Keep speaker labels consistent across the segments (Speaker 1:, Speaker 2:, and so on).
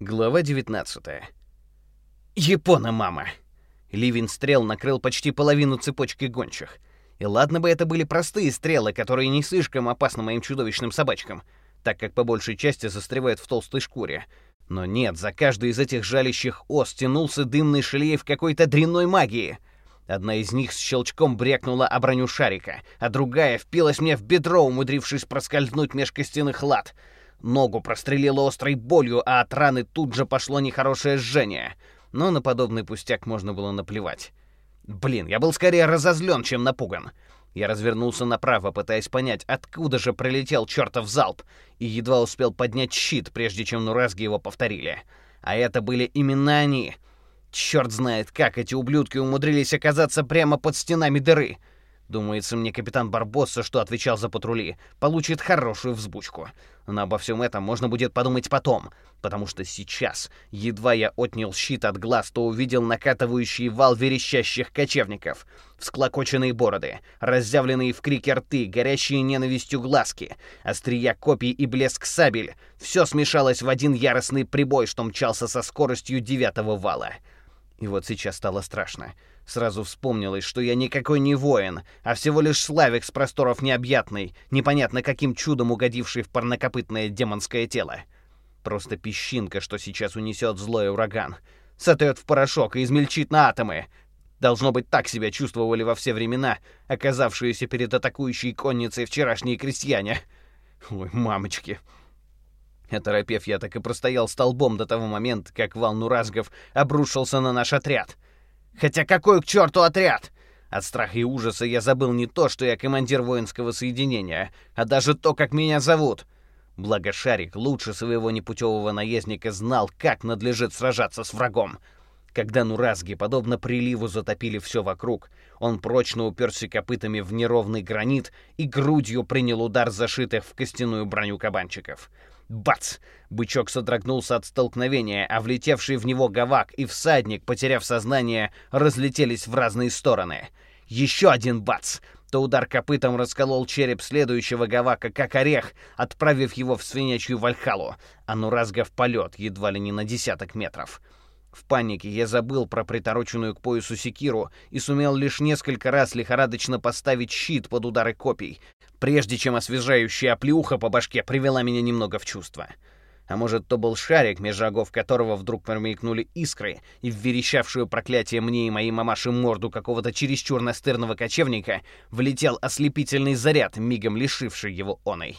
Speaker 1: Глава 19. Япона, мама! Ливень стрел накрыл почти половину цепочки гончих. И ладно бы это были простые стрелы, которые не слишком опасны моим чудовищным собачкам, так как по большей части застревают в толстой шкуре. Но нет, за каждой из этих жалящих ос тянулся дымный шлейф какой-то дрянной магии. Одна из них с щелчком брякнула о броню шарика, а другая впилась мне в бедро, умудрившись проскользнуть меж костяных лад — Ногу прострелило острой болью, а от раны тут же пошло нехорошее жжение. Но на подобный пустяк можно было наплевать. Блин, я был скорее разозлен, чем напуган. Я развернулся направо, пытаясь понять, откуда же прилетел чертов залп, и едва успел поднять щит, прежде чем нуразги его повторили. А это были именно они. Черт знает, как эти ублюдки умудрились оказаться прямо под стенами дыры. Думается мне, капитан Барбосса, что отвечал за патрули, получит хорошую взбучку. Но обо всем этом можно будет подумать потом, потому что сейчас, едва я отнял щит от глаз, то увидел накатывающий вал верещащих кочевников, всклокоченные бороды, разъявленные в крике рты, горящие ненавистью глазки, острия копий и блеск сабель. Все смешалось в один яростный прибой, что мчался со скоростью девятого вала. И вот сейчас стало страшно. Сразу вспомнилось, что я никакой не воин, а всего лишь славик с просторов необъятный, непонятно каким чудом угодивший в парнокопытное демонское тело. Просто песчинка, что сейчас унесет злой ураган. Сотрет в порошок и измельчит на атомы. Должно быть, так себя чувствовали во все времена, оказавшиеся перед атакующей конницей вчерашние крестьяне. Ой, мамочки. Оторопев, я так и простоял столбом до того момента, как вал нуразгов обрушился на наш отряд — Хотя какой к черту отряд? От страха и ужаса я забыл не то, что я командир воинского соединения, а даже то, как меня зовут. Благо Шарик лучше своего непутевого наездника знал, как надлежит сражаться с врагом. Когда нуразги, подобно приливу, затопили все вокруг, он прочно уперся копытами в неровный гранит и грудью принял удар зашитых в костяную броню кабанчиков — Бац! Бычок содрогнулся от столкновения, а влетевший в него гавак и всадник, потеряв сознание, разлетелись в разные стороны. Еще один бац! То удар копытом расколол череп следующего гавака, как орех, отправив его в свинячью вальхалу, а Нуразга в полет, едва ли не на десяток метров. В панике я забыл про притороченную к поясу секиру и сумел лишь несколько раз лихорадочно поставить щит под удары копий, прежде чем освежающая оплеуха по башке привела меня немного в чувство. А может, то был шарик, меж рогов которого вдруг промелькнули искры, и в верещавшую проклятие мне и моей мамаши морду какого-то чересчур настырного кочевника влетел ослепительный заряд, мигом лишивший его оной.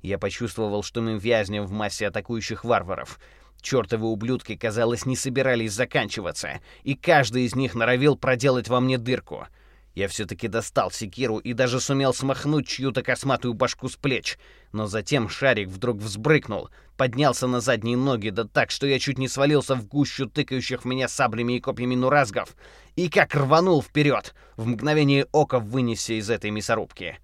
Speaker 1: Я почувствовал, что мы вязнем в массе атакующих варваров. Чёртовы ублюдки, казалось, не собирались заканчиваться, и каждый из них норовил проделать во мне дырку — я все-таки достал секиру и даже сумел смахнуть чью-то косматую башку с плеч. Но затем шарик вдруг взбрыкнул, поднялся на задние ноги, да так, что я чуть не свалился в гущу тыкающих в меня саблями и копьями нуразгов, и как рванул вперед, в мгновение ока вынесся из этой мясорубки.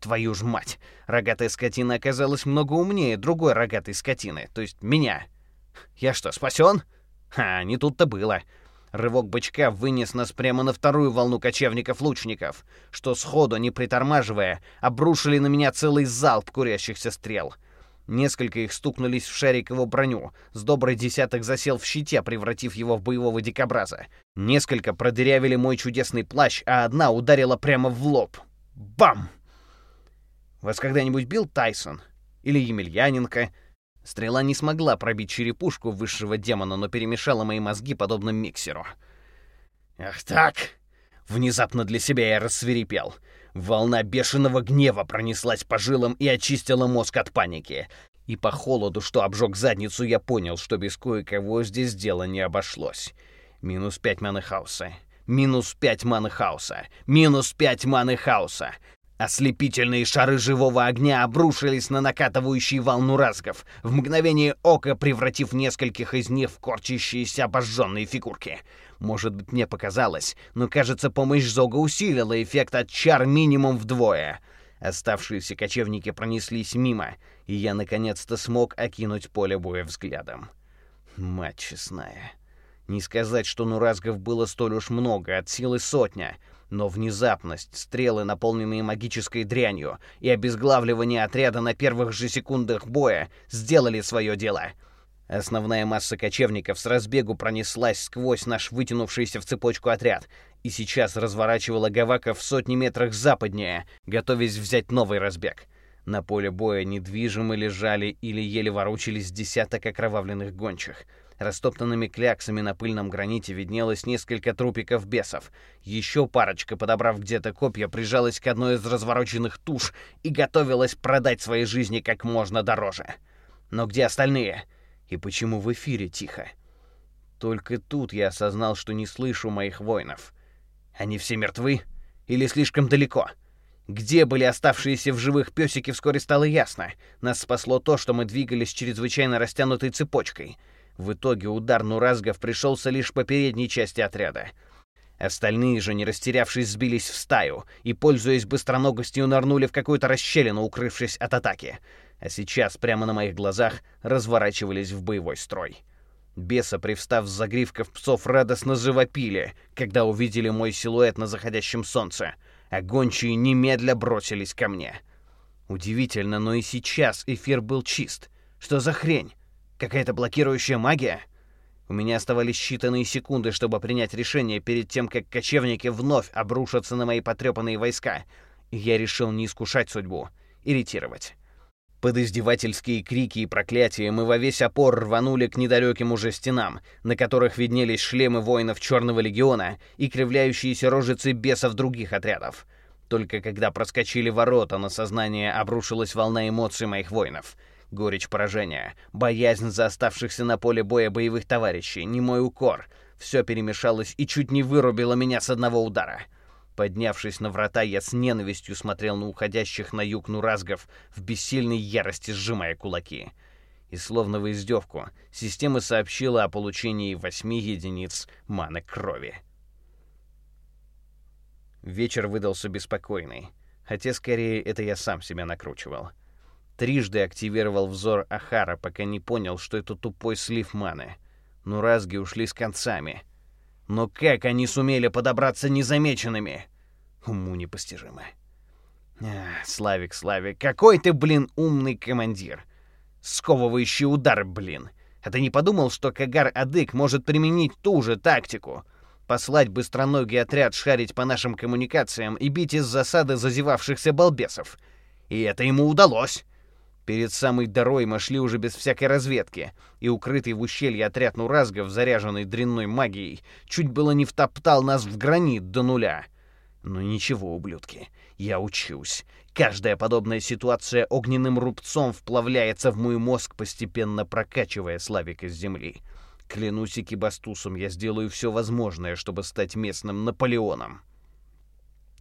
Speaker 1: Твою ж мать! Рогатая скотина оказалась много умнее другой рогатой скотины, то есть меня. Я что, спасен? Ха, не тут-то было. Рывок бычка вынес нас прямо на вторую волну кочевников-лучников, что сходу, не притормаживая, обрушили на меня целый залп курящихся стрел. Несколько их стукнулись в шарикову броню, с добрый десяток засел в щите, превратив его в боевого дикобраза. Несколько продырявили мой чудесный плащ, а одна ударила прямо в лоб. Бам! Вас когда-нибудь бил Тайсон? Или Емельяненко? Стрела не смогла пробить черепушку высшего демона, но перемешала мои мозги подобно миксеру. «Ах так!» Внезапно для себя я рассверепел. Волна бешеного гнева пронеслась по жилам и очистила мозг от паники. И по холоду, что обжег задницу, я понял, что без кое-кого здесь дело не обошлось. Минус пять маны хаоса. Минус пять маны хаоса. Минус пять маны хаоса. Ослепительные шары живого огня обрушились на накатывающий волну разгов, в мгновение ока превратив нескольких из них в корчащиеся обожженные фигурки. Может быть, мне показалось, но, кажется, помощь Зога усилила эффект от чар минимум вдвое. Оставшиеся кочевники пронеслись мимо, и я наконец-то смог окинуть поле боя взглядом. Мать честная. Не сказать, что нуразгов было столь уж много, от силы сотня — но внезапность, стрелы, наполненные магической дрянью, и обезглавливание отряда на первых же секундах боя сделали свое дело. Основная масса кочевников с разбегу пронеслась сквозь наш вытянувшийся в цепочку отряд и сейчас разворачивала Гавака в сотни метрах западнее, готовясь взять новый разбег. На поле боя недвижимо лежали или еле ворочались десяток окровавленных гончих. Растоптанными кляксами на пыльном граните виднелось несколько трупиков бесов. Еще парочка, подобрав где-то копья, прижалась к одной из развороченных туш и готовилась продать свои жизни как можно дороже. Но где остальные? И почему в эфире тихо? Только тут я осознал, что не слышу моих воинов. Они все мертвы? Или слишком далеко? Где были оставшиеся в живых песики, вскоре стало ясно. Нас спасло то, что мы двигались чрезвычайно растянутой цепочкой. В итоге удар Нуразгов пришелся лишь по передней части отряда. Остальные же, не растерявшись, сбились в стаю и, пользуясь быстроногостью, нырнули в какую-то расщелину, укрывшись от атаки а сейчас прямо на моих глазах разворачивались в боевой строй. Беса, привстав с загривков псов, радостно завопили, когда увидели мой силуэт на заходящем солнце, а гончие немедля бросились ко мне. Удивительно, но и сейчас эфир был чист. Что за хрень? Какая-то блокирующая магия? У меня оставались считанные секунды, чтобы принять решение перед тем, как кочевники вновь обрушатся на мои потрепанные войска, и я решил не искушать судьбу, иритировать. Под издевательские крики и проклятия мы во весь опор рванули к недалеким уже стенам, на которых виднелись шлемы воинов Черного Легиона и кривляющиеся рожицы бесов других отрядов. Только когда проскочили ворота, на сознание обрушилась волна эмоций моих воинов. Горечь поражения, боязнь за оставшихся на поле боя боевых товарищей, не мой укор. Все перемешалось и чуть не вырубило меня с одного удара — Поднявшись на врата, я с ненавистью смотрел на уходящих на юг нуразгов, в бессильной ярости сжимая кулаки. И словно в издевку, система сообщила о получении восьми единиц маны крови. Вечер выдался беспокойный, хотя скорее это я сам себя накручивал. Трижды активировал взор Ахара, пока не понял, что это тупой слив маны. Нуразги ушли с концами — но как они сумели подобраться незамеченными? Уму непостижимо. Ах, Славик, Славик, какой ты, блин, умный командир. Сковывающий удар, блин. А ты не подумал, что Кагар-Адык может применить ту же тактику? Послать быстроногий отряд шарить по нашим коммуникациям и бить из засады зазевавшихся балбесов. И это ему удалось. Перед самой дорой мы шли уже без всякой разведки, и укрытый в ущелье отряд нуразгов, заряженный дрянной магией, чуть было не втоптал нас в гранит до нуля. Но ничего, ублюдки, я учусь. Каждая подобная ситуация огненным рубцом вплавляется в мой мозг, постепенно прокачивая Славик из земли. Клянусь Экибастусом, я сделаю все возможное, чтобы стать местным Наполеоном.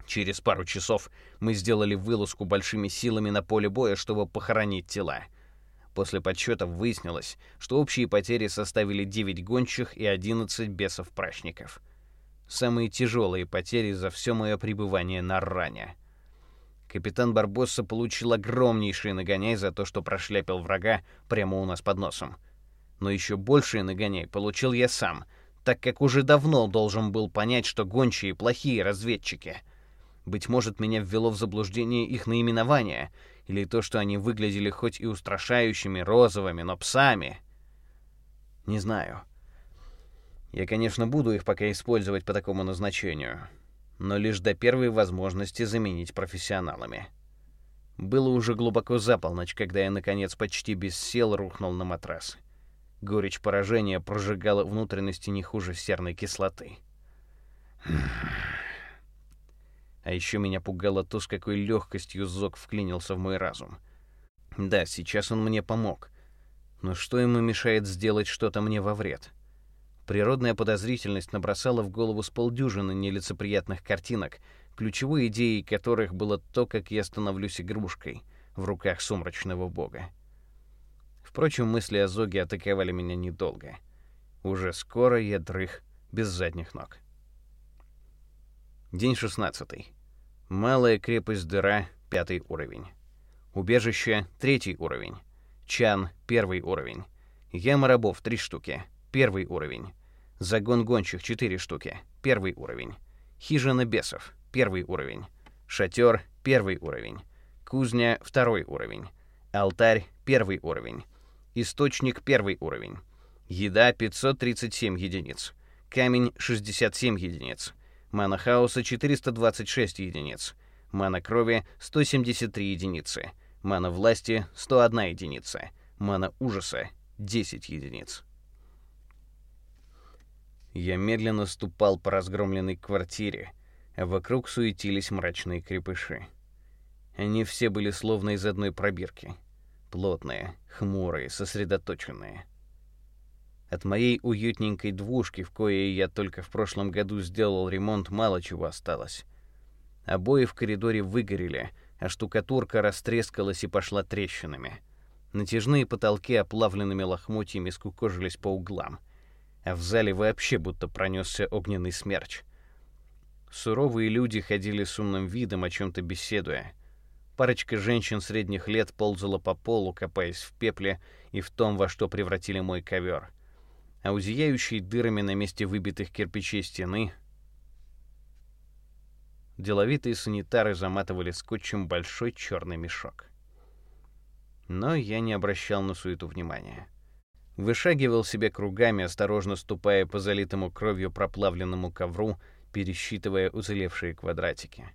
Speaker 1: Через пару часов мы сделали вылазку большими силами на поле боя, чтобы похоронить тела. После подсчетов выяснилось, что общие потери составили 9 гончих и 11 бесов-прачников. Самые тяжелые потери за все мое пребывание на ране. Капитан Барбосса получил огромнейший нагоняй за то, что прошляпил врага прямо у нас под носом. Но еще больший нагоняй получил я сам, так как уже давно должен был понять, что гончие плохие разведчики — быть может, меня ввело в заблуждение их наименование, или то, что они выглядели хоть и устрашающими, розовыми, но псами. Не знаю. Я, конечно, буду их пока использовать по такому назначению, но лишь до первой возможности заменить профессионалами. Было уже глубоко за полночь, когда я, наконец, почти без сил рухнул на матрас. Горечь поражения прожигала внутренности не хуже серной кислоты. А еще меня пугало то, с какой легкостью Зок вклинился в мой разум. Да, сейчас он мне помог. Но что ему мешает сделать что-то мне во вред? Природная подозрительность набросала в голову с полдюжины нелицеприятных картинок, ключевой идеей которых было то, как я становлюсь игрушкой в руках сумрачного бога. Впрочем, мысли о Зоге атаковали меня недолго. Уже скоро я дрых без задних ног. День 16. Малая крепость Дыра, пятый уровень. Убежище, третий уровень. Чан, первый уровень. Яма рабов, три штуки, первый уровень. Загон гончих, четыре штуки, первый уровень. Хижина бесов, первый уровень. Шатер, первый уровень. Кузня, второй уровень. Алтарь, первый уровень. Источник — первый уровень. Еда — 537 единиц. Камень — 67 единиц. Мана хаоса — 426 единиц. Мана крови — 173 единицы. Мана власти — 101 единица. Мана ужаса — 10 единиц. Я медленно ступал по разгромленной квартире, а вокруг суетились мрачные крепыши. Они все были словно из одной пробирки. Плотные, хмурые, сосредоточенные. От моей уютненькой двушки, в коей я только в прошлом году сделал ремонт, мало чего осталось. Обои в коридоре выгорели, а штукатурка растрескалась и пошла трещинами. Натяжные потолки оплавленными лохмотьями скукожились по углам — а в зале вообще будто пронесся огненный смерч. Суровые люди ходили с умным видом, о чем-то беседуя. Парочка женщин средних лет ползала по полу, копаясь в пепле и в том, во что превратили мой ковер. А у зияющей дырами на месте выбитых кирпичей стены деловитые санитары заматывали скотчем большой черный мешок. Но я не обращал на суету внимания вышагивал себе кругами, осторожно ступая по залитому кровью проплавленному ковру, пересчитывая уцелевшие квадратики.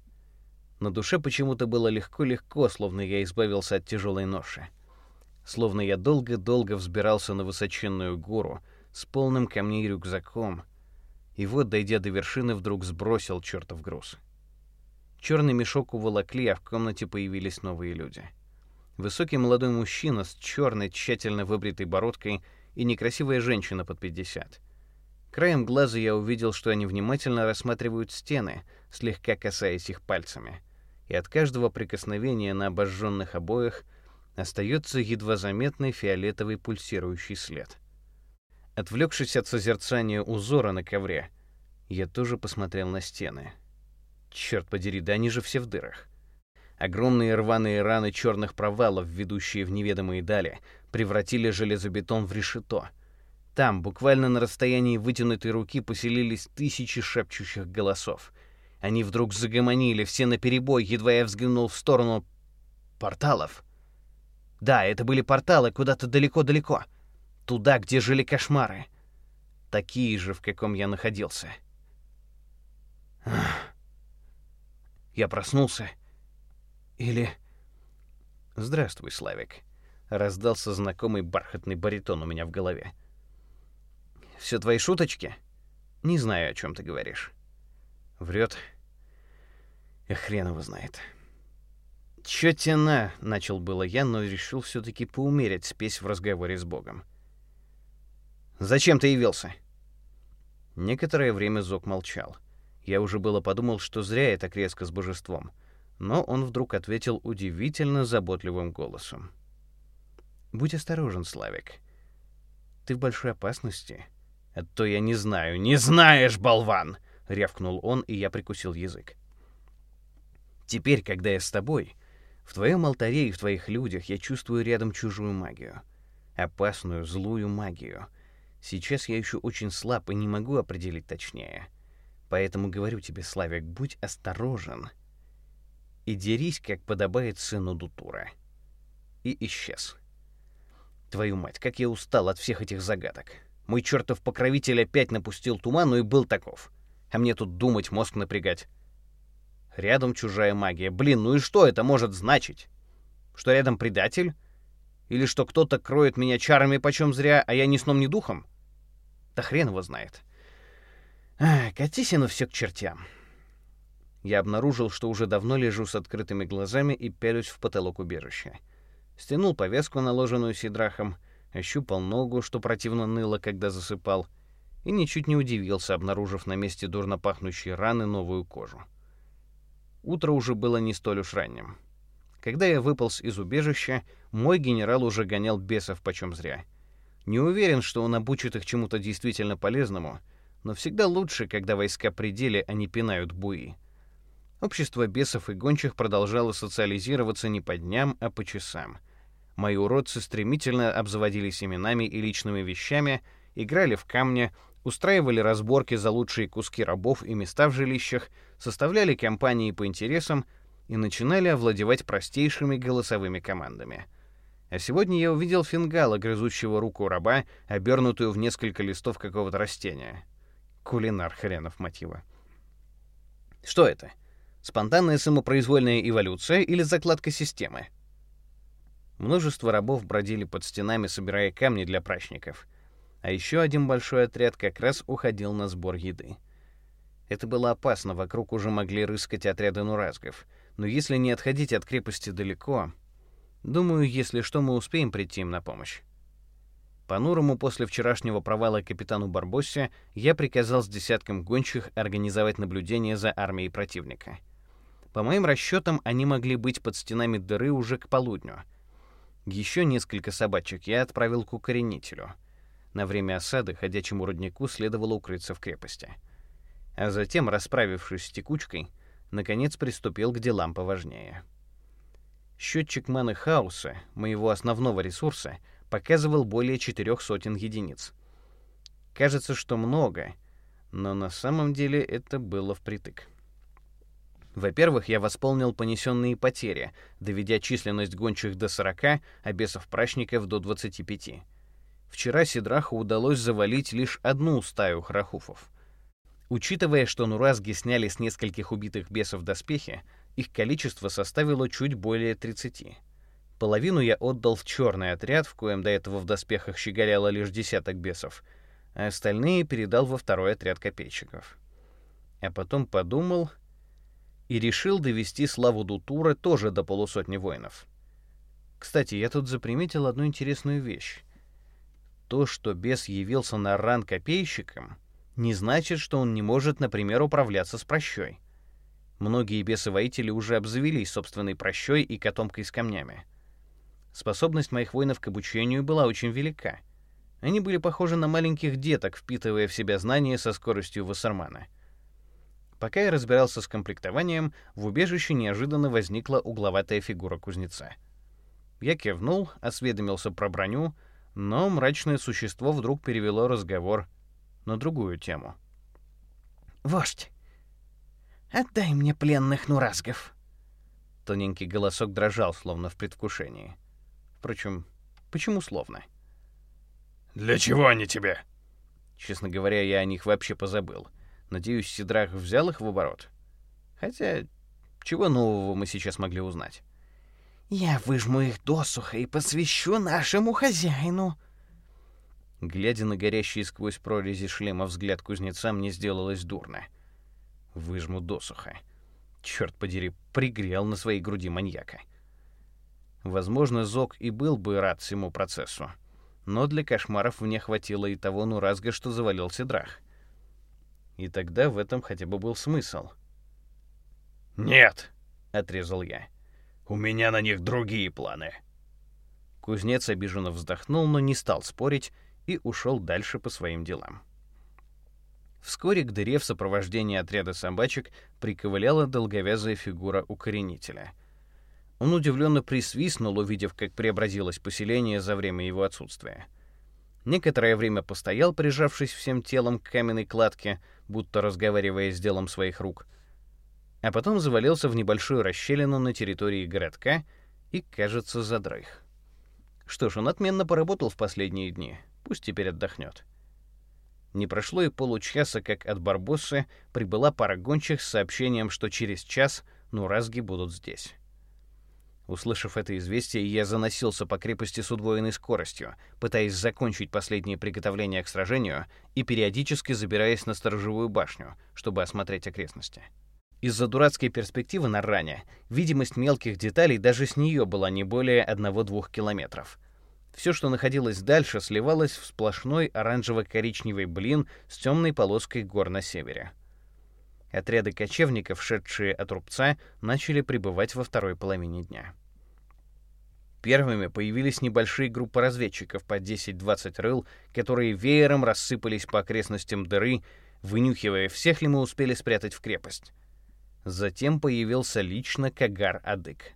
Speaker 1: На душе почему-то было легко-легко, словно я избавился от тяжелой ноши. Словно я долго-долго взбирался на высоченную гору с полным камней рюкзаком, и вот, дойдя до вершины, вдруг сбросил чертов груз. Черный мешок уволокли, а в комнате появились новые люди — Высокий молодой мужчина с черной, тщательно выбритой бородкой и некрасивая женщина под 50. Краем глаза я увидел, что они внимательно рассматривают стены, слегка касаясь их пальцами. И от каждого прикосновения на обожженных обоях остается едва заметный фиолетовый пульсирующий след. Отвлекшись от созерцания узора на ковре, я тоже посмотрел на стены. Черт подери, да они же все в дырах. Огромные рваные раны черных провалов, ведущие в неведомые дали, превратили железобетон в решето. Там, буквально на расстоянии вытянутой руки, поселились тысячи шепчущих голосов. Они вдруг загомонили, все наперебой, едва я взглянул в сторону порталов. Да, это были порталы куда-то далеко-далеко. Туда, где жили кошмары. Такие же, в каком я находился. Я проснулся или... «Здравствуй, Славик», — раздался знакомый бархатный баритон у меня в голове. «Все твои шуточки? Не знаю, о чем ты говоришь». Врет. И хрен его знает. «Чё тебе начал было я, но решил все-таки поумерить спесь в разговоре с Богом. «Зачем ты явился?» Некоторое время Зок молчал. Я уже было подумал, что зря я так резко с божеством — но он вдруг ответил удивительно заботливым голосом. «Будь осторожен, Славик. Ты в большой опасности. А то я не знаю. Не знаешь, болван!» — рявкнул он, и я прикусил язык. «Теперь, когда я с тобой, в твоем алтаре и в твоих людях я чувствую рядом чужую магию. Опасную, злую магию. Сейчас я еще очень слаб и не могу определить точнее. Поэтому говорю тебе, Славик, будь осторожен и дерись, как подобает сыну Дутура. И исчез. Твою мать, как я устал от всех этих загадок. Мой чертов покровитель опять напустил туману и был таков. А мне тут думать, мозг напрягать. Рядом чужая магия. Блин, ну и что это может значить? Что рядом предатель? Или что кто-то кроет меня чарами почем зря, а я ни сном, ни духом? Да хрен его знает. Катись оно все к чертям. Я обнаружил, что уже давно лежу с открытыми глазами и пялюсь в потолок убежища. Стянул повязку, наложенную сидрахом, ощупал ногу, что противно ныло, когда засыпал, и ничуть не удивился, обнаружив на месте дурно пахнущей раны новую кожу. Утро уже было не столь уж ранним. Когда я выполз из убежища, мой генерал уже гонял бесов почем зря. Не уверен, что он обучит их чему-то действительно полезному, но всегда лучше, когда войска пределе, они пинают буи. Общество бесов и гончих продолжало социализироваться не по дням, а по часам. Мои уродцы стремительно обзаводились именами и личными вещами, играли в камни, устраивали разборки за лучшие куски рабов и места в жилищах, составляли компании по интересам и начинали овладевать простейшими голосовыми командами. А сегодня я увидел фингала, грызущего руку раба, обернутую в несколько листов какого-то растения. Кулинар хренов мотива. Что это? Спонтанная самопроизвольная эволюция или закладка системы? Множество рабов бродили под стенами, собирая камни для прачников. А еще один большой отряд как раз уходил на сбор еды. Это было опасно, вокруг уже могли рыскать отряды нуразгов. Но если не отходить от крепости далеко, Думаю, если что, мы успеем прийти им на помощь. Понурому после вчерашнего провала капитану Барбоссе я приказал с десятком гончих организовать наблюдение за армией противника. По моим расчетам, они могли быть под стенами дыры уже к полудню. Еще несколько собачек я отправил к укоренителю. На время осады ходячему роднику следовало укрыться в крепости. А затем, расправившись с текучкой, наконец приступил к делам поважнее. Счетчик маны хаоса, моего основного ресурса, показывал более четырех сотен единиц. Кажется, что много, но на самом деле это было впритык. Во-первых, я восполнил понесенные потери, доведя численность гончих до 40, а бесов-прачников до 25. Вчера Сидраху удалось завалить лишь одну стаю храхуфов. Учитывая, что нуразги сняли с нескольких убитых бесов доспехи, их количество составило чуть более 30. Половину я отдал в черный отряд, в коем до этого в доспехах щеголяло лишь десяток бесов, а остальные передал во второй отряд копейщиков. А потом подумал и решил довести славу Дутура тоже до полусотни воинов. Кстати, я тут заприметил одну интересную вещь. То, что бес явился на ран копейщиком, не значит, что он не может, например, управляться с прощой. Многие бесы-воители уже обзавелись собственной прощой и котомкой с камнями. Способность моих воинов к обучению была очень велика. Они были похожи на маленьких деток, впитывая в себя знания со скоростью Вассермана. Пока я разбирался с комплектованием, в убежище неожиданно возникла угловатая фигура кузнеца. Я кивнул, осведомился про броню, но мрачное существо вдруг перевело разговор на другую тему.
Speaker 2: «Вождь, Отдай мне пленных нуразгов.
Speaker 1: Тоненький голосок дрожал, словно в предвкушении. Впрочем, почему словно?
Speaker 3: Для чего они тебе?
Speaker 1: Честно говоря, я о них вообще позабыл. Надеюсь, Сидрах взял их в оборот. Хотя, чего нового мы сейчас могли узнать?
Speaker 2: Я выжму их досуха и посвящу нашему хозяину.
Speaker 1: Глядя на горящий сквозь прорези шлема взгляд кузнеца, мне сделалось дурно. — Выжму досуха. Черт подери, пригрел на своей груди маньяка. Возможно, Зок и был бы рад всему процессу. Но для кошмаров мне хватило и того нуразга, что завалился драх. И тогда в этом хотя бы был смысл.
Speaker 3: «Нет!»
Speaker 1: — отрезал я.
Speaker 3: «У меня на них другие планы».
Speaker 1: Кузнец обиженно вздохнул, но не стал спорить и ушел дальше по своим делам. Вскоре к дыре в сопровождении отряда собачек приковыляла долговязая фигура укоренителя. Он удивленно присвистнул, увидев, как преобразилось поселение за время его отсутствия. Некоторое время постоял, прижавшись всем телом к каменной кладке, будто разговаривая с делом своих рук, а потом завалился в небольшую расщелину на территории городка и, кажется, задрых. Что ж, он отменно поработал в последние дни, пусть теперь отдохнет. Не прошло и получаса, как от Барбоссы прибыла пара гончих с сообщением, что через час нуразги будут здесь. Услышав это известие, я заносился по крепости с удвоенной скоростью, пытаясь закончить последние приготовления к сражению и периодически забираясь на сторожевую башню, чтобы осмотреть окрестности. Из-за дурацкой перспективы на ране видимость мелких деталей даже с нее была не более 1-2 километров — все, что находилось дальше, сливалось в сплошной оранжево-коричневый блин с темной полоской гор на севере. Отряды кочевников, шедшие от рубца, начали прибывать во второй половине дня. Первыми появились небольшие группы разведчиков по 10-20 рыл, которые веером рассыпались по окрестностям дыры, вынюхивая, всех ли мы успели спрятать в крепость. Затем появился лично Кагар-Адык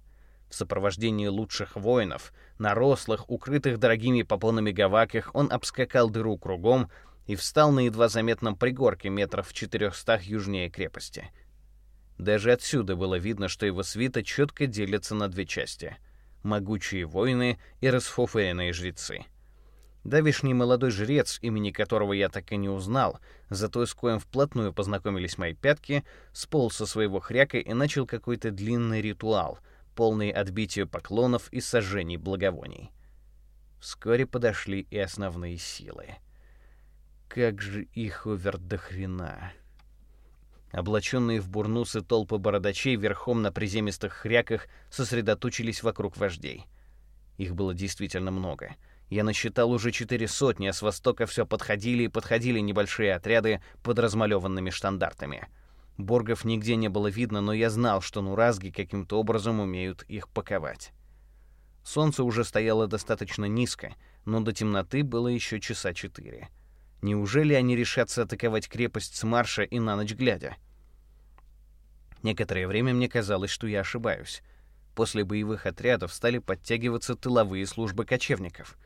Speaker 1: в сопровождении лучших воинов, на рослых, укрытых дорогими попонами гаваках, он обскакал дыру кругом и встал на едва заметном пригорке метров в четырехстах южнее крепости. Даже отсюда было видно, что его свита четко делится на две части. могучие воины и расфуфыренные жрецы. Давишний молодой жрец, имени которого я так и не узнал, зато с коем вплотную познакомились мои пятки, сполз со своего хряка и начал какой-то длинный ритуал, полный отбития поклонов и сожжений благовоний. Вскоре подошли и основные силы. Как же их овер до хрена! Облаченные в бурнусы толпы бородачей верхом на приземистых хряках сосредоточились вокруг вождей. Их было действительно много. Я насчитал уже четыре сотни, а с востока все подходили и подходили небольшие отряды под размалеванными штандартами. Боргов нигде не было видно, но я знал, что нуразги каким-то образом умеют их паковать. Солнце уже стояло достаточно низко, но до темноты было еще часа четыре. — Неужели они решатся атаковать крепость с марша и на ночь глядя? Некоторое время мне казалось, что я ошибаюсь. После боевых отрядов стали подтягиваться тыловые службы кочевников.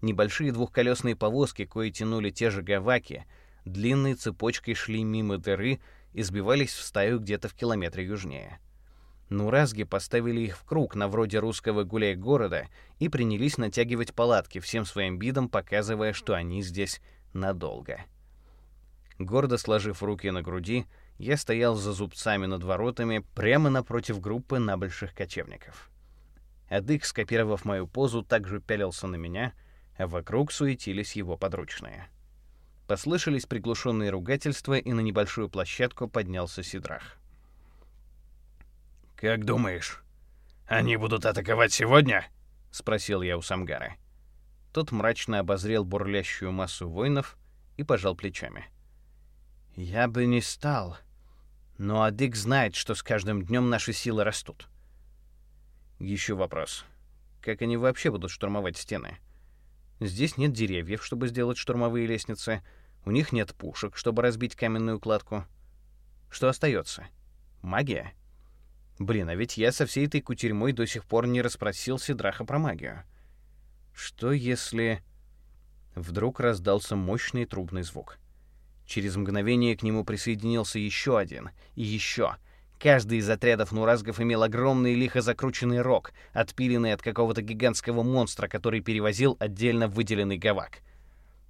Speaker 1: Небольшие двухколесные повозки, кои тянули те же гаваки, длинной цепочкой шли мимо дыры и сбивались в стаю где-то в километре южнее. Нуразги поставили их в круг на вроде русского гуляй-города и принялись натягивать палатки, всем своим видом показывая, что они здесь надолго. Гордо сложив руки на груди, я стоял за зубцами над воротами прямо напротив группы набольших кочевников. Адык, скопировав мою позу, также пялился на меня, а вокруг суетились его подручные. Послышались приглушенные ругательства, и на небольшую площадку поднялся Сидрах.
Speaker 3: «Как думаешь, они будут атаковать сегодня?» — спросил я у Самгара.
Speaker 1: Тот мрачно обозрел бурлящую массу воинов и пожал плечами. «Я бы не стал. Но Адык знает, что с каждым днем наши силы растут». Еще вопрос. Как они вообще будут штурмовать стены? Здесь нет деревьев, чтобы сделать штурмовые лестницы. У них нет пушек, чтобы разбить каменную кладку. Что остается? Магия? Блин, а ведь я со всей этой кутерьмой до сих пор не расспросил Сидраха про магию. Что если... Вдруг раздался мощный трубный звук. Через мгновение к нему присоединился еще один. И еще. Каждый из отрядов нуразгов имел огромный лихо закрученный рог, отпиленный от какого-то гигантского монстра, который перевозил отдельно выделенный гавак.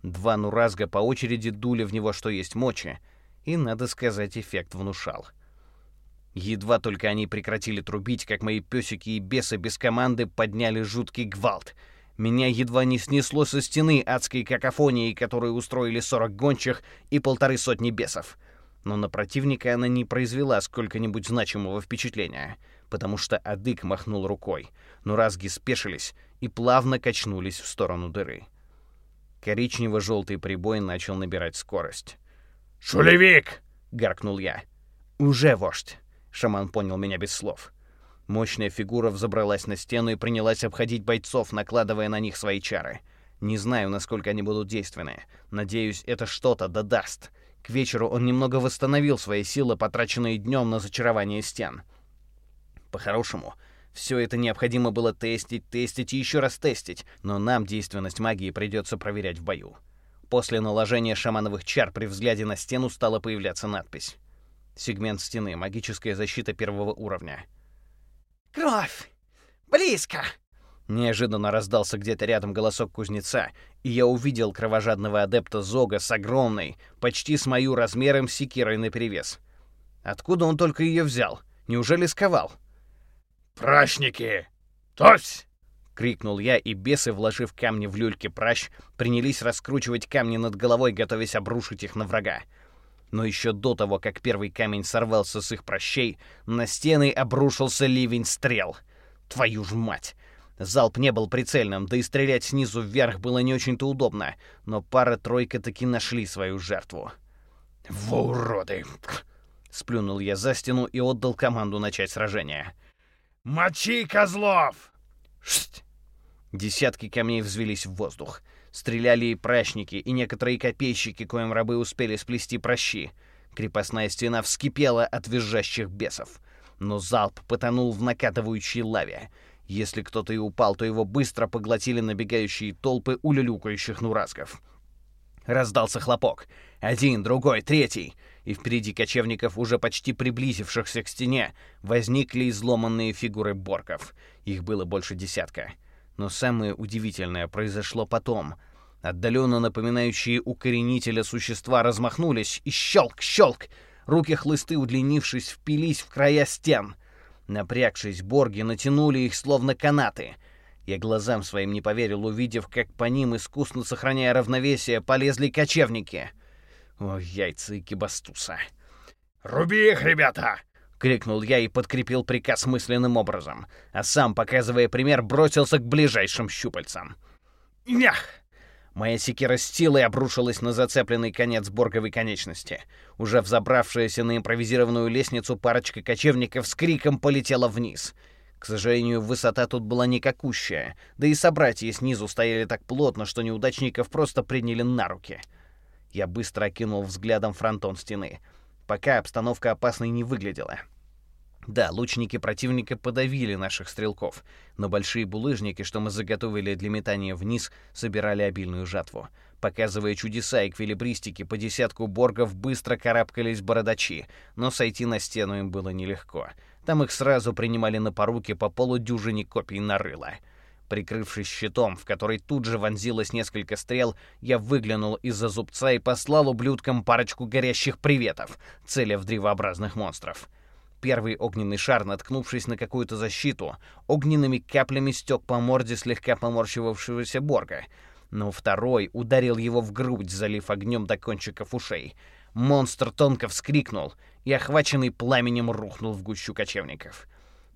Speaker 1: Два нуразга по очереди дули в него что есть мочи, и, надо сказать, эффект внушал. Едва только они прекратили трубить, как мои песики и бесы без команды подняли жуткий гвалт — меня едва не снесло со стены адской какофонии, которую устроили 40 гончих и полторы сотни бесов. Но на противника она не произвела сколько-нибудь значимого впечатления, потому что Адык махнул рукой, но разги спешились и плавно качнулись в сторону дыры. Коричнево-желтый прибой начал набирать скорость.
Speaker 3: «Шулевик!»
Speaker 1: — гаркнул я. «Уже вождь!» — шаман понял меня без слов. Мощная фигура взобралась на стену и принялась обходить бойцов, накладывая на них свои чары. Не знаю, насколько они будут действенны. Надеюсь, это что-то додаст. К вечеру он немного восстановил свои силы, потраченные днем на зачарование стен. По-хорошему, все это необходимо было тестить, тестить и еще раз тестить, но нам действенность магии придется проверять в бою. После наложения шамановых чар при взгляде на стену стала появляться надпись. Сегмент стены. Магическая защита первого уровня.
Speaker 2: «Кровь! Близко!»
Speaker 1: Неожиданно раздался где-то рядом голосок кузнеца, и я увидел кровожадного адепта Зога с огромной, почти с мою размером секирой наперевес. Откуда он только ее взял? Неужели сковал?
Speaker 3: «Прачники! Тось!»
Speaker 1: — крикнул я, и бесы, вложив камни в люльки пращ, принялись раскручивать камни над головой, готовясь обрушить их на врага. Но еще до того, как первый камень сорвался с их прощей, на стены обрушился ливень стрел. Твою ж мать! Залп не был прицельным, да и стрелять снизу вверх было не очень-то удобно, но пара-тройка таки нашли свою жертву.
Speaker 3: «Во уроды!»
Speaker 1: — сплюнул я за стену и отдал команду начать сражение.
Speaker 3: «Мочи, козлов!»
Speaker 1: Шсть! Десятки камней взвелись в воздух. Стреляли и прачники, и некоторые копейщики, коим рабы успели сплести прощи. Крепостная стена вскипела от визжащих бесов. Но залп потонул в накатывающей лаве. Если кто-то и упал, то его быстро поглотили набегающие толпы улюлюкающих нуразгов. Раздался хлопок. Один, другой, третий. И впереди кочевников, уже почти приблизившихся к стене, возникли изломанные фигуры борков. Их было больше десятка. Но самое удивительное произошло потом. Отдаленно напоминающие укоренителя существа размахнулись, и щелк-щелк! Руки-хлысты, удлинившись, впились в края стен. Напрягшись, борги натянули их, словно канаты — я глазам своим не поверил, увидев, как по ним, искусно сохраняя равновесие, полезли кочевники. О, яйца и кибастуса.
Speaker 3: «Руби их, ребята!»
Speaker 1: — крикнул я и подкрепил приказ мысленным образом, а сам, показывая пример, бросился к ближайшим щупальцам. Нях! Моя секира с силой обрушилась на зацепленный конец борговой конечности. Уже взобравшаяся на импровизированную лестницу парочка кочевников с криком полетела вниз — к сожалению, высота тут была никакущая, да и собратья снизу стояли так плотно, что неудачников просто приняли на руки. Я быстро окинул взглядом фронтон стены. Пока обстановка опасной не выглядела. Да, лучники противника подавили наших стрелков, но большие булыжники, что мы заготовили для метания вниз, собирали обильную жатву. Показывая чудеса эквилибристики, по десятку боргов быстро карабкались бородачи, но сойти на стену им было нелегко — там их сразу принимали на поруки по полудюжине копий нарыла. Прикрывшись щитом, в который тут же вонзилось несколько стрел, я выглянул из-за зубца и послал ублюдкам парочку горящих приветов, целя в древообразных монстров. Первый огненный шар, наткнувшись на какую-то защиту, огненными каплями стек по морде слегка поморщивавшегося Борга, но второй ударил его в грудь, залив огнем до кончиков ушей — Монстр тонко вскрикнул и, охваченный пламенем, рухнул в гущу кочевников.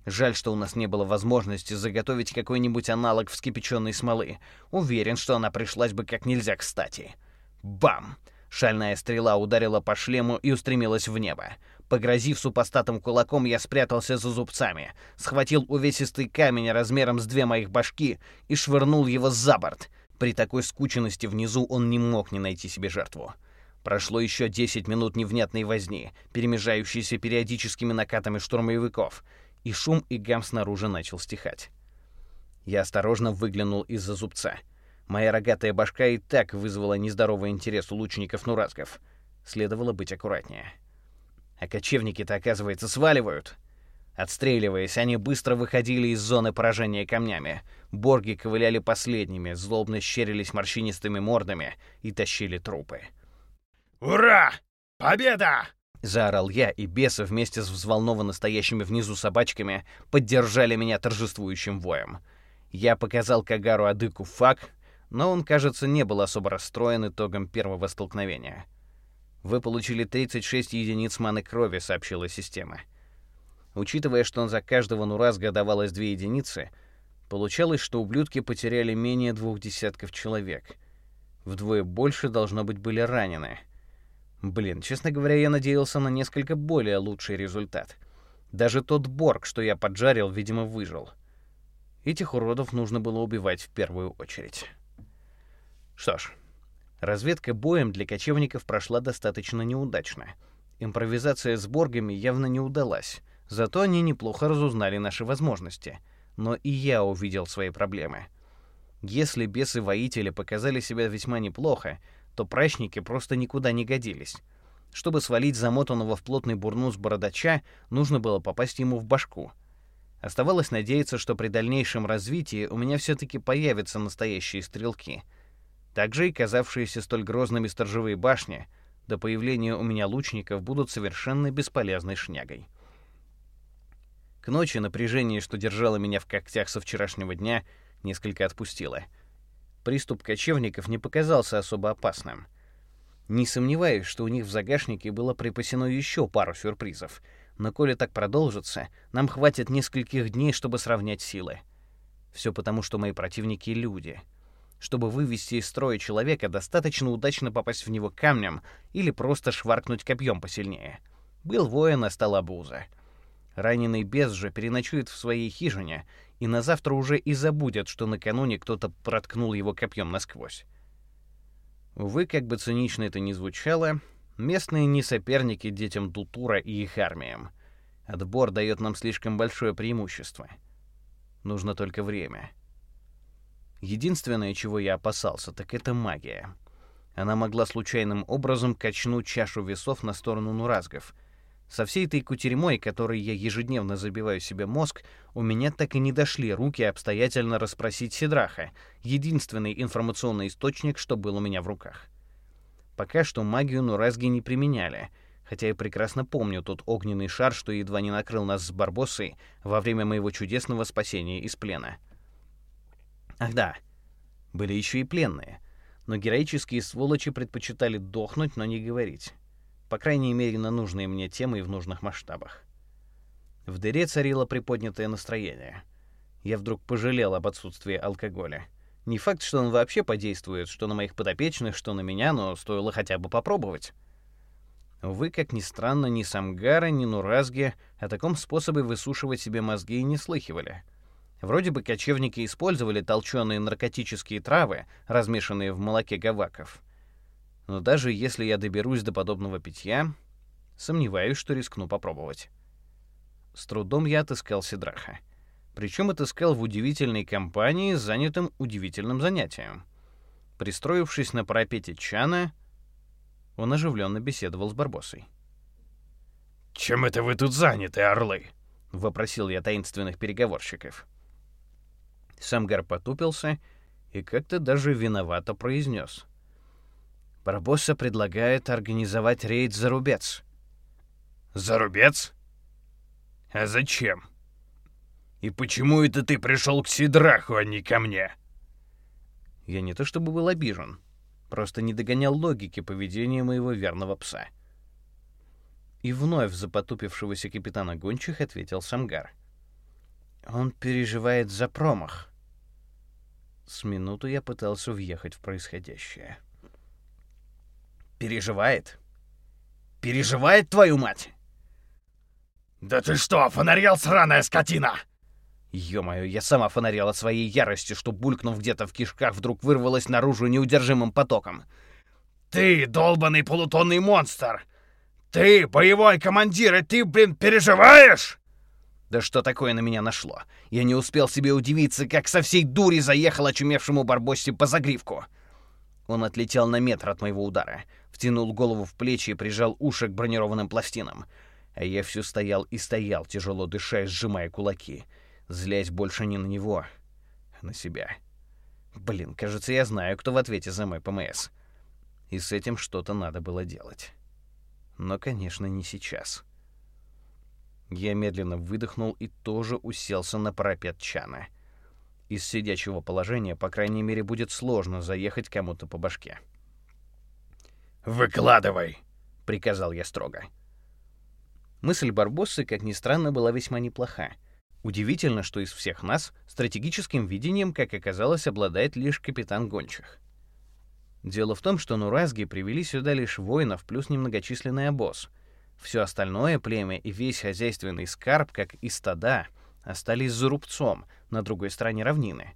Speaker 1: Жаль, что у нас не было возможности заготовить какой-нибудь аналог вскипяченной смолы. Уверен, что она пришлась бы как нельзя кстати. Бам! Шальная стрела ударила по шлему и устремилась в небо. Погрозив супостатом кулаком, я спрятался за зубцами, схватил увесистый камень размером с две моих башки и швырнул его за борт. При такой скученности внизу он не мог не найти себе жертву. Прошло еще 10 минут невнятной возни, перемежающейся периодическими накатами штурмовиков, и шум и гам снаружи начал стихать. Я осторожно выглянул из-за зубца. Моя рогатая башка и так вызвала нездоровый интерес у лучников-нуразгов. Следовало быть аккуратнее. А кочевники-то, оказывается, сваливают. Отстреливаясь, они быстро выходили из зоны поражения камнями. Борги ковыляли последними, злобно щерились морщинистыми мордами и тащили трупы.
Speaker 3: «Ура! Победа!»
Speaker 1: Заорал я, и бесы вместе с взволнованно стоящими внизу собачками поддержали меня торжествующим воем. Я показал Кагару Адыку фак, но он, кажется, не был особо расстроен итогом первого столкновения. «Вы получили 36 единиц маны крови», — сообщила система. Учитывая, что за каждого Нуразга давалось две единицы, получалось, что ублюдки потеряли менее двух десятков человек. Вдвое больше, должно быть, были ранены — Блин, честно говоря, я надеялся на несколько более лучший результат. Даже тот Борг, что я поджарил, видимо, выжил. Этих уродов нужно было убивать в первую очередь. Что ж, разведка боем для кочевников прошла достаточно неудачно. Импровизация с Боргами явно не удалась, зато они неплохо разузнали наши возможности. Но и я увидел свои проблемы. Если бесы-воители показали себя весьма неплохо, то прачники просто никуда не годились. Чтобы свалить замотанного в плотный бурнус бородача, нужно было попасть ему в башку. Оставалось надеяться, что при дальнейшем развитии у меня все-таки появятся настоящие стрелки. Также и казавшиеся столь грозными сторожевые башни до появления у меня лучников будут совершенно бесполезной шнягой. К ночи напряжение, что держало меня в когтях со вчерашнего дня, несколько отпустило — приступ кочевников не показался особо опасным. Не сомневаюсь, что у них в загашнике было припасено еще пару сюрпризов, но коли так продолжится, нам хватит нескольких дней, чтобы сравнять силы. Все потому, что мои противники — люди. Чтобы вывести из строя человека, достаточно удачно попасть в него камнем или просто шваркнуть копьем посильнее. Был воин, а стала обуза. Раненый бес же переночует в своей хижине и на завтра уже и забудет, что накануне кто-то проткнул его копьем насквозь. Увы, как бы цинично это ни звучало, местные не соперники детям Дутура и их армиям. Отбор дает нам слишком большое преимущество. Нужно только время. Единственное, чего я опасался, так это магия. Она могла случайным образом качнуть чашу весов на сторону нуразгов. Со всей этой кутерьмой, которой я ежедневно забиваю себе мозг, у меня так и не дошли руки обстоятельно расспросить Сидраха, единственный информационный источник, что был у меня в руках. Пока что магию нуразги не применяли, хотя я прекрасно помню тот огненный шар, что едва не накрыл нас с Барбосой во время моего чудесного спасения из плена. Ах да, были еще и пленные — но героические сволочи предпочитали дохнуть, но не говорить. По крайней мере, на нужные мне темы и в нужных масштабах. В дыре царило приподнятое настроение. Я вдруг пожалел об отсутствии алкоголя. Не факт, что он вообще подействует, что на моих подопечных, что на меня, но стоило хотя бы попробовать. Увы, как ни странно, ни Самгара, ни Нуразги о таком способе высушивать себе мозги не слыхивали — Вроде бы кочевники использовали толченые наркотические травы, размешанные в молоке гаваков. Но даже если я доберусь до подобного питья, сомневаюсь, что рискну попробовать. С трудом я отыскал Сидраха. Причем отыскал в удивительной компании с занятым удивительным занятием. Пристроившись на парапете Чана, он оживленно беседовал с Барбосой.
Speaker 3: «Чем это вы тут заняты, орлы?»
Speaker 1: — вопросил я таинственных переговорщиков. Самгар потупился и как-то даже виновато произнес. Барбосса предлагает организовать рейд за рубец.
Speaker 3: За рубец? А зачем? И почему это ты пришел к Сидраху, а не ко мне?
Speaker 1: Я не то чтобы был обижен, просто не догонял логики поведения моего верного пса. И вновь за потупившегося капитана гончих ответил Самгар. Он переживает за промах. С минуту я пытался въехать в происходящее.
Speaker 3: Переживает? Переживает твою мать? Да ты что, фонарел, сраная скотина!
Speaker 1: Ё-моё, я сама фонарел от своей ярости, что, булькнув где-то в кишках, вдруг вырвалась наружу неудержимым потоком.
Speaker 3: Ты, долбанный полутонный монстр! Ты, боевой командир, и ты, блин, переживаешь?
Speaker 1: Да что такое на меня нашло? Я не успел себе удивиться, как со всей дури заехал очумевшему Барбоссе по загривку. Он отлетел на метр от моего удара, втянул голову в плечи и прижал уши к бронированным пластинам. А я все стоял и стоял, тяжело дыша и сжимая кулаки, злясь больше не на него, а на себя. Блин, кажется, я знаю, кто в ответе за мой ПМС. И с этим что-то надо было делать. Но, конечно, не сейчас. — я медленно выдохнул и тоже уселся на парапет чана. Из сидячего положения, по крайней мере, будет сложно заехать кому-то по башке.
Speaker 3: «Выкладывай!»
Speaker 1: — приказал я строго. Мысль Барбоссы, как ни странно, была весьма неплоха. Удивительно, что из всех нас стратегическим видением, как оказалось, обладает лишь капитан гончих. Дело в том, что нуразги привели сюда лишь воинов плюс немногочисленный обоз — все остальное племя и весь хозяйственный скарб, как и стада, остались за рубцом на другой стороне равнины.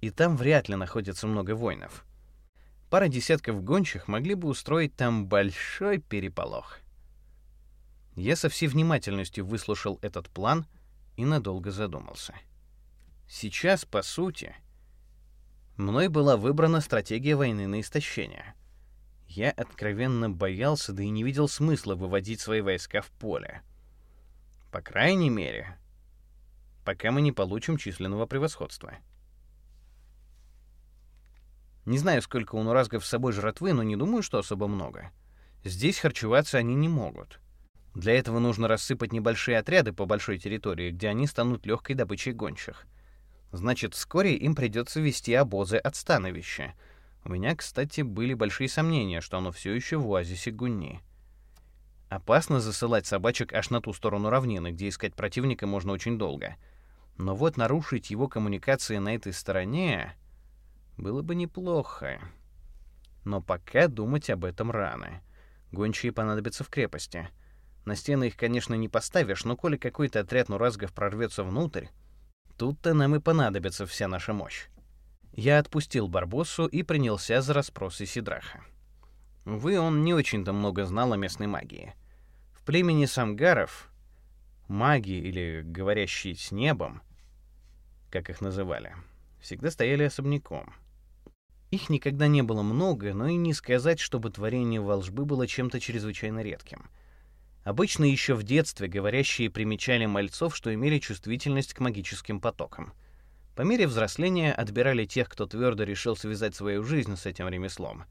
Speaker 1: И там вряд ли находится много воинов. Пара десятков гончих могли бы устроить там большой переполох. Я со всей внимательностью выслушал этот план и надолго задумался. Сейчас, по сути, мной была выбрана стратегия войны на истощение — я откровенно боялся, да и не видел смысла выводить свои войска в поле. По крайней мере, пока мы не получим численного превосходства. Не знаю, сколько у нуразгов с собой жратвы, но не думаю, что особо много. Здесь харчеваться они не могут. Для этого нужно рассыпать небольшие отряды по большой территории, где они станут легкой добычей гончих. Значит, вскоре им придется вести обозы от становища — у меня, кстати, были большие сомнения, что оно все еще в оазисе Гунни. Опасно засылать собачек аж на ту сторону равнины, где искать противника можно очень долго. Но вот нарушить его коммуникации на этой стороне было бы неплохо. Но пока думать об этом рано. Гончие понадобятся в крепости. На стены их, конечно, не поставишь, но коли какой-то отряд нуразгов прорвется внутрь, тут-то нам и понадобится вся наша мощь. Я отпустил Барбоссу и принялся за расспросы Сидраха. Увы, он не очень-то много знал о местной магии. В племени самгаров маги или говорящие с небом, как их называли, всегда стояли особняком. Их никогда не было много, но и не сказать, чтобы творение волжбы было чем-то чрезвычайно редким. Обычно еще в детстве говорящие примечали мальцов, что имели чувствительность к магическим потокам. По мере взросления отбирали тех, кто твердо решил связать свою жизнь с этим ремеслом.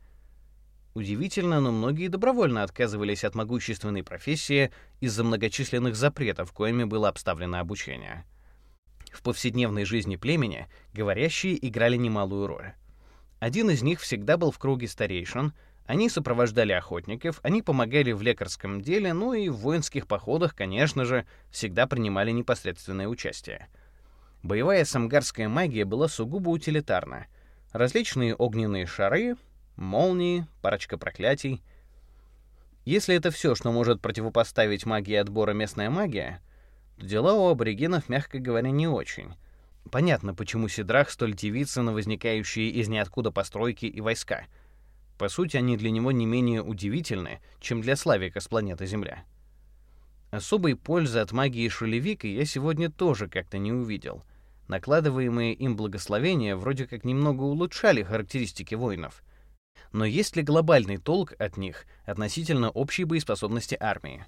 Speaker 1: Удивительно, но многие добровольно отказывались от могущественной профессии из-за многочисленных запретов, коими было обставлено обучение. В повседневной жизни племени говорящие играли немалую роль. Один из них всегда был в круге старейшин, они сопровождали охотников, они помогали в лекарском деле, ну и в воинских походах, конечно же, всегда принимали непосредственное участие. Боевая самгарская магия была сугубо утилитарна. Различные огненные шары, молнии, парочка проклятий. Если это все, что может противопоставить магии отбора местная магия, то дела у аборигенов, мягко говоря, не очень — Понятно, почему Сидрах столь дивится на возникающие из ниоткуда постройки и войска. По сути, они для него не менее удивительны, чем для Славика с планеты Земля. Особой пользы от магии Шулевика я сегодня тоже как-то не увидел. Накладываемые им благословения вроде как немного улучшали характеристики воинов. Но есть ли глобальный толк от них относительно общей боеспособности армии?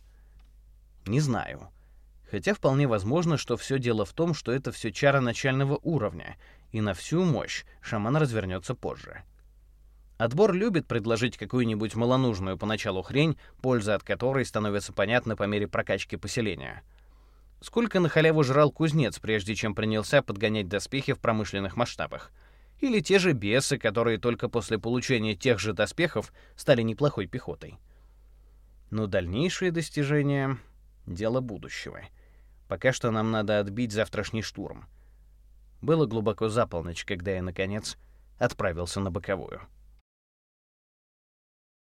Speaker 1: Не знаю. Хотя вполне возможно, что все дело в том, что это все чара начального уровня, и на всю мощь шаман развернется позже. Отбор любит предложить какую-нибудь малонужную поначалу хрень, польза от которой становится понятна по мере прокачки поселения. Сколько на халяву жрал кузнец, прежде чем принялся подгонять доспехи в промышленных масштабах? Или те же бесы, которые только после получения тех же доспехов стали неплохой пехотой? Но дальнейшие достижения — дело будущего — Пока что нам надо отбить завтрашний штурм. Было глубоко за полночь, когда я, наконец, отправился на боковую.